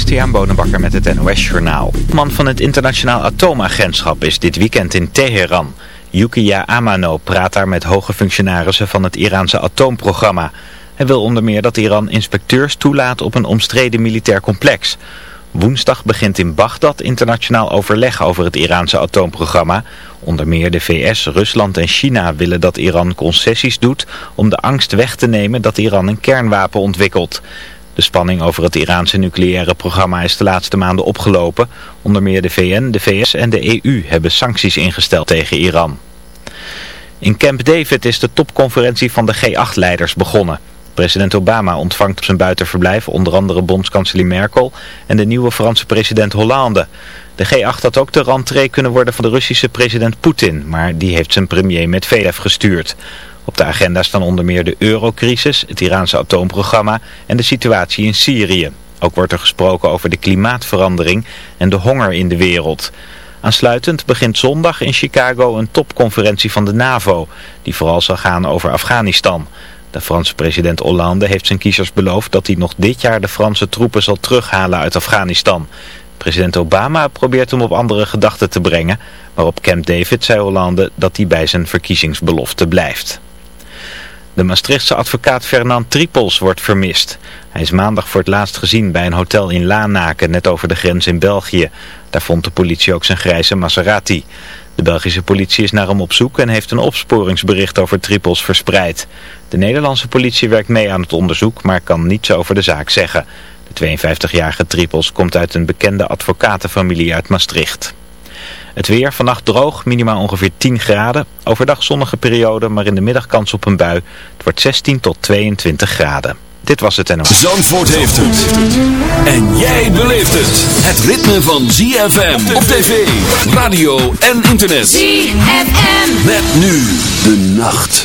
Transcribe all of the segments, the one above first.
Christian Bonenbakker met het NOS Journaal. Man van het internationaal atoomagentschap is dit weekend in Teheran. Yukiya Amano praat daar met hoge functionarissen van het Iraanse atoomprogramma. Hij wil onder meer dat Iran inspecteurs toelaat op een omstreden militair complex. Woensdag begint in Bagdad internationaal overleg over het Iraanse atoomprogramma. Onder meer de VS, Rusland en China willen dat Iran concessies doet om de angst weg te nemen dat Iran een kernwapen ontwikkelt. De spanning over het Iraanse nucleaire programma is de laatste maanden opgelopen. Onder meer de VN, de VS en de EU hebben sancties ingesteld tegen Iran. In Camp David is de topconferentie van de G8-leiders begonnen. President Obama ontvangt op zijn buitenverblijf onder andere bondskanselier Merkel en de nieuwe Franse president Hollande. De G8 had ook de rentree kunnen worden van de Russische president Poetin, maar die heeft zijn premier Medvedev gestuurd. Op de agenda staan onder meer de eurocrisis, het Iraanse atoomprogramma en de situatie in Syrië. Ook wordt er gesproken over de klimaatverandering en de honger in de wereld. Aansluitend begint zondag in Chicago een topconferentie van de NAVO, die vooral zal gaan over Afghanistan. De Franse president Hollande heeft zijn kiezers beloofd dat hij nog dit jaar de Franse troepen zal terughalen uit Afghanistan. President Obama probeert hem op andere gedachten te brengen, maar op Camp David zei Hollande dat hij bij zijn verkiezingsbelofte blijft. De Maastrichtse advocaat Fernand Tripels wordt vermist. Hij is maandag voor het laatst gezien bij een hotel in Lanaken, net over de grens in België. Daar vond de politie ook zijn grijze Maserati. De Belgische politie is naar hem op zoek en heeft een opsporingsbericht over Tripels verspreid. De Nederlandse politie werkt mee aan het onderzoek, maar kan niets over de zaak zeggen. De 52-jarige Tripels komt uit een bekende advocatenfamilie uit Maastricht. Het weer, vannacht droog, minimaal ongeveer 10 graden. Overdag zonnige periode, maar in de middag kans op een bui. Het wordt 16 tot 22 graden. Dit was het en... Zandvoort heeft het. En jij beleeft het. Het ritme van ZFM op tv, radio en internet. ZFM. Met nu de nacht.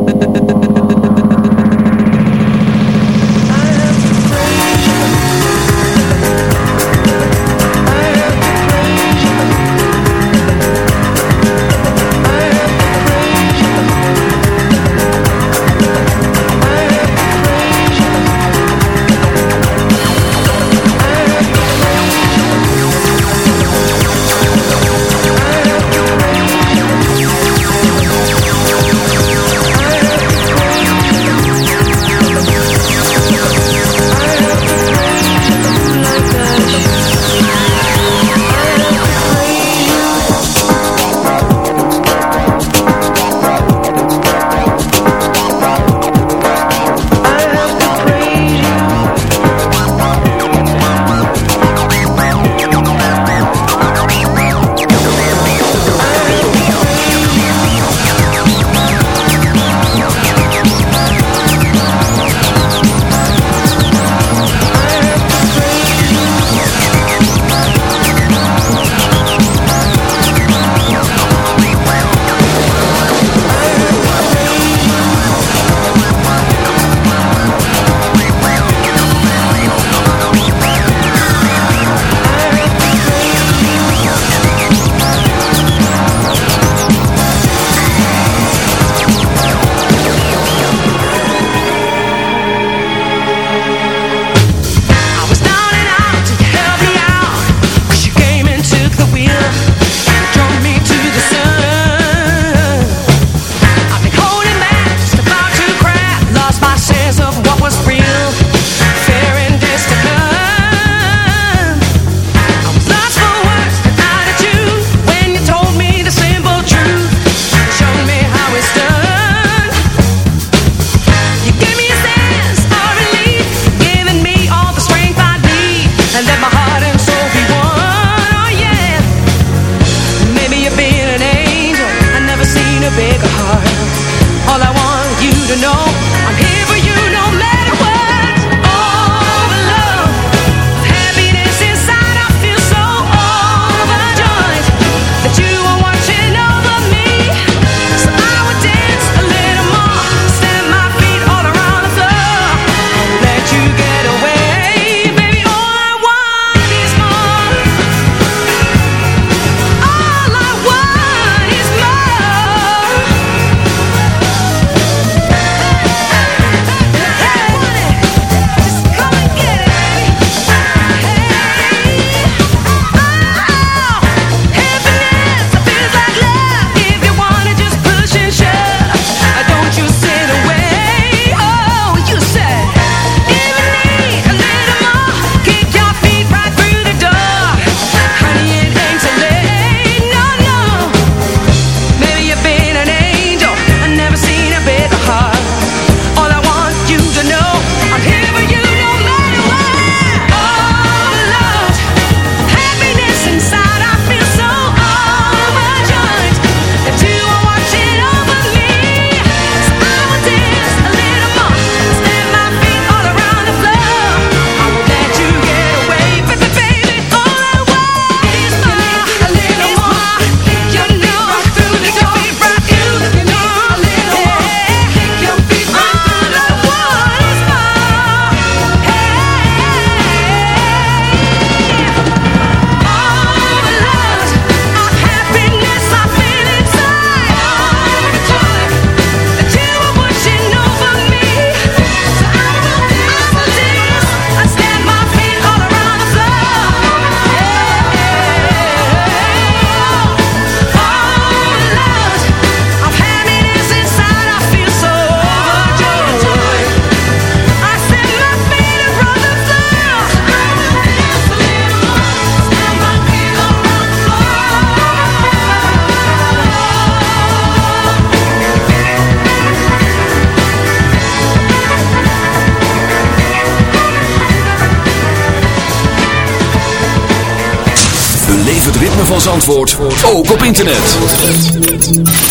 ook op internet.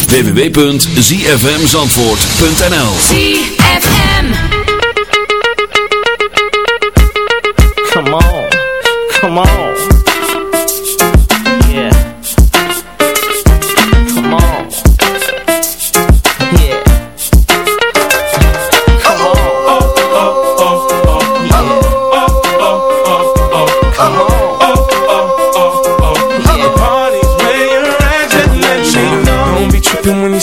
www.zfmzandvoort.nl ZFM Come on, come on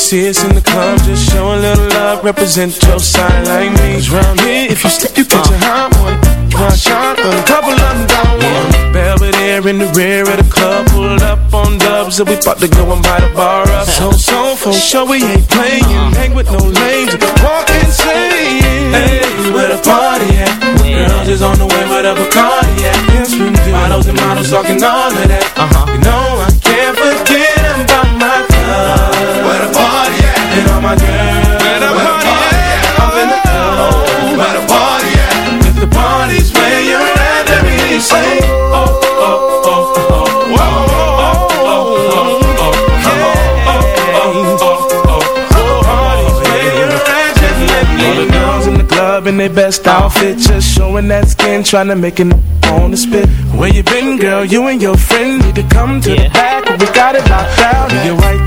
see us in the club. Just show a little love, represent your side like me. Cause round here, if you slip, you catch a hot one. One shot, a couple of them down one. Belvedere in the rear of the club, pulled up on dubs, and we about to go and buy the bar up. So, so, for sure, we ain't playing. Hang with no lames, walk insane. Hey, where the party at? Girls is on the way with a Bacardi at. Yes, we do. Models and models talking all of that. Uh-huh. You know I my girls. Where the party at? Up in the club. Where the party at? If the party's where you're at, let me you say. Oh, oh, oh, oh. Oh, oh, oh, oh, All the girls in the club in their best outfit Just showing that skin, trying to make it on the spit Where you been, girl? You and your friend need to come to the back We got it locked down your white t-shirt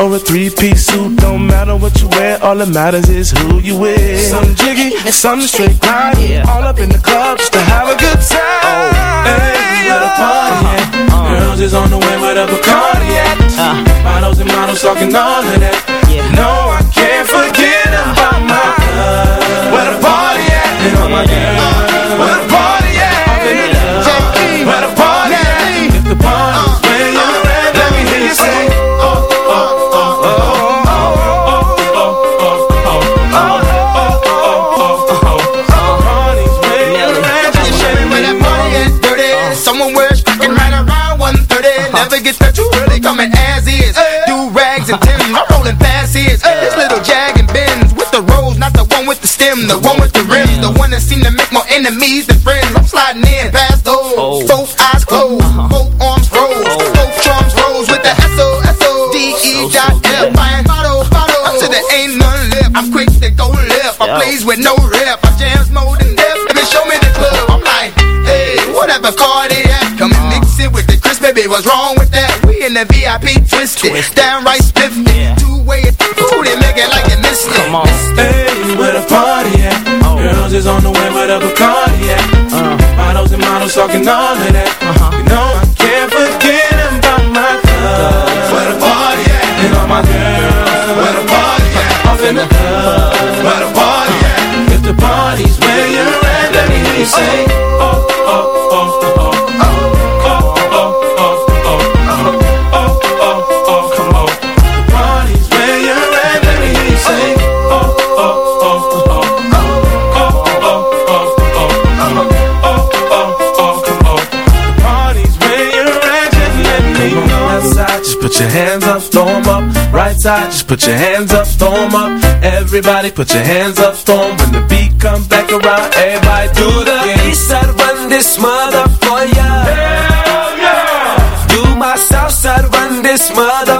or a three-piece suit Don't matter what you wear, all that matters is who you with. Some jiggy, some straight grind All up in the club just to have a good time. Oh, hey, where the party uh-huh. at? Uh-huh. Girls is on the way with a Bacardi at uh-huh. Models and models talking all of that. No, I can't forget about my club. Where the party at? And all my girls enemies than friends. I'm sliding in past those, oh. both eyes closed, uh-huh. both arms oh. rose, both drums rose with the S O S O D E dot F. Fine, bottle, bottle, up to the ain't none left. I'm quick to go left. I plays with no rep. I jams more than death. Baby, show me the club. I'm like, hey, whatever car they at. Come and mix it with the crisp, baby. What's wrong with that? We in the VIP twisted, downright Right just put your hands up, throw up. Everybody put your hands up, throw. When the beat comes back around, everybody do the east side, run this mother for ya. Hell yeah! Do my south side, run this mother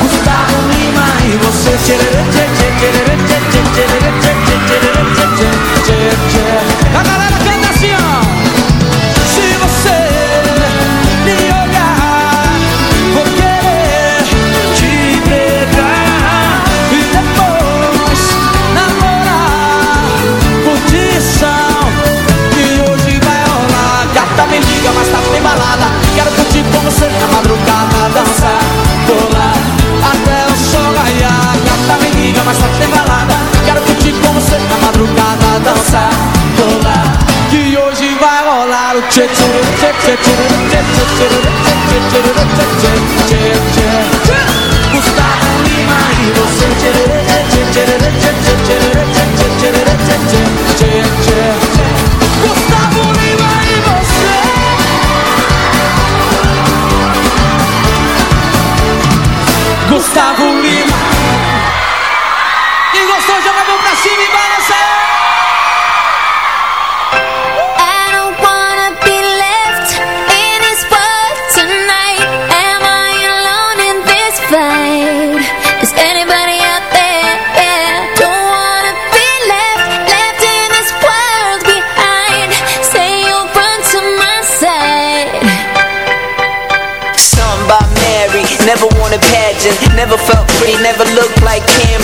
Gustavo Lima e você Gustavo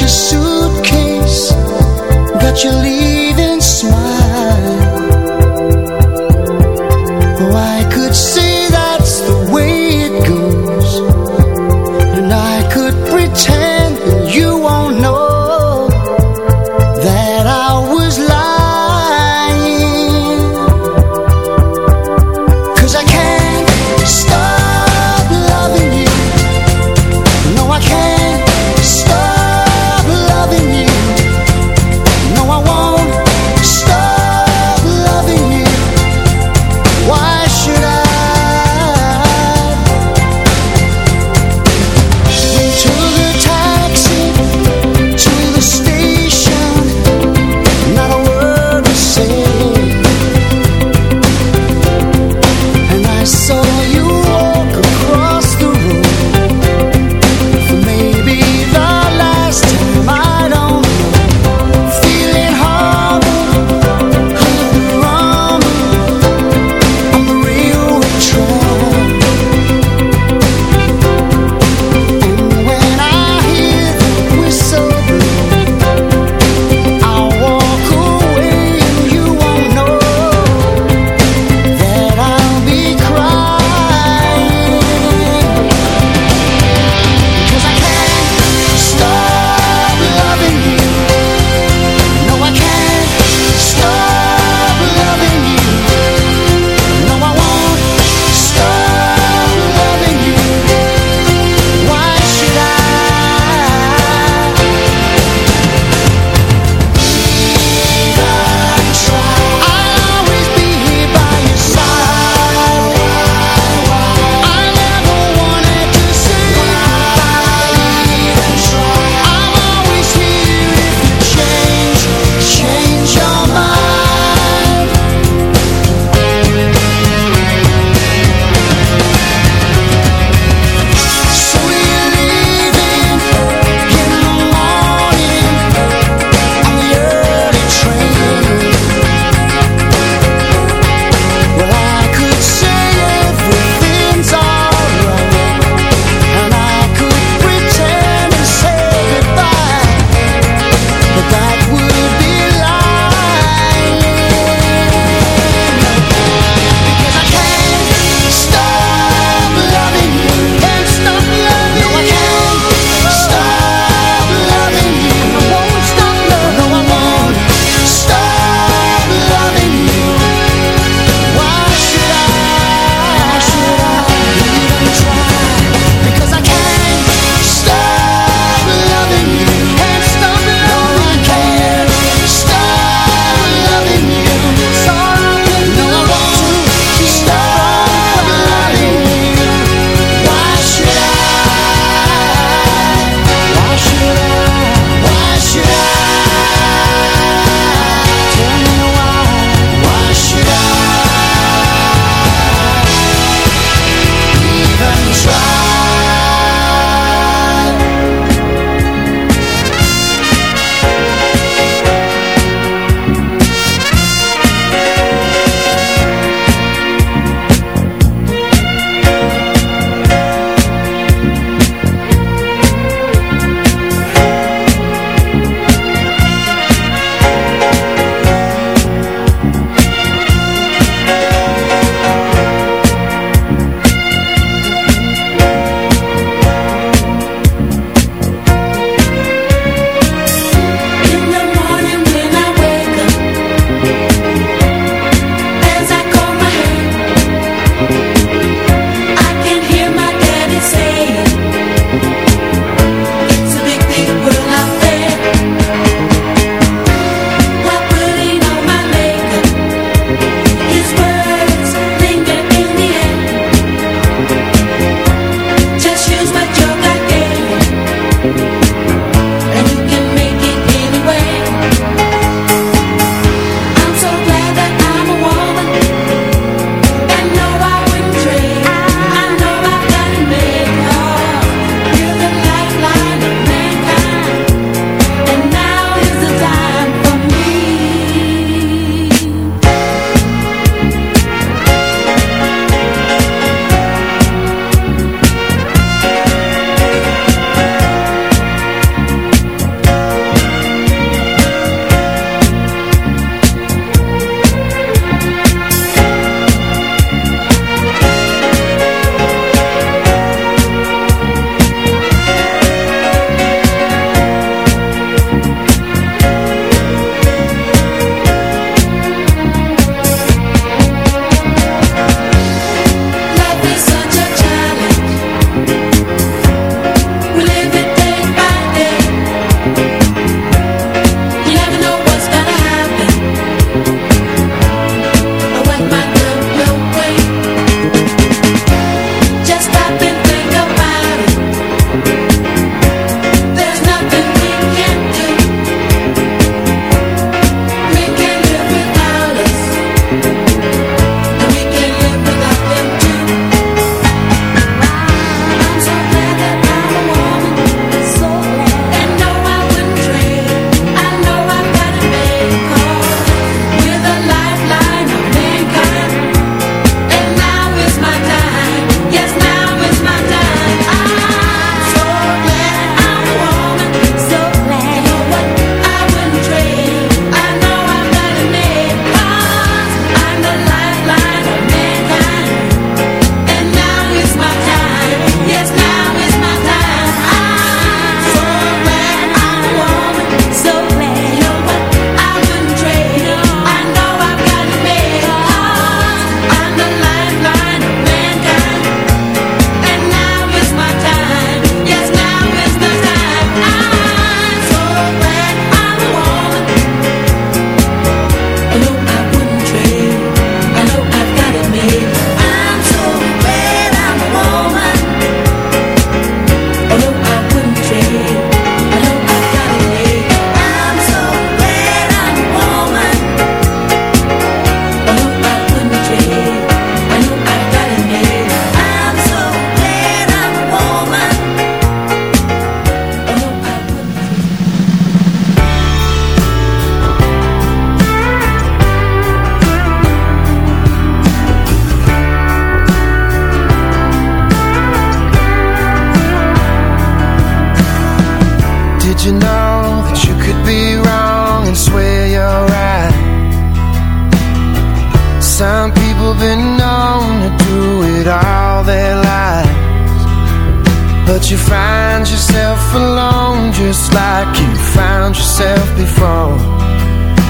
your suitcase, got your leave.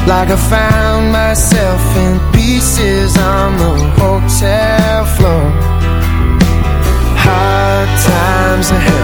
Like I found myself in pieces on the hotel floor. Hard times ahead.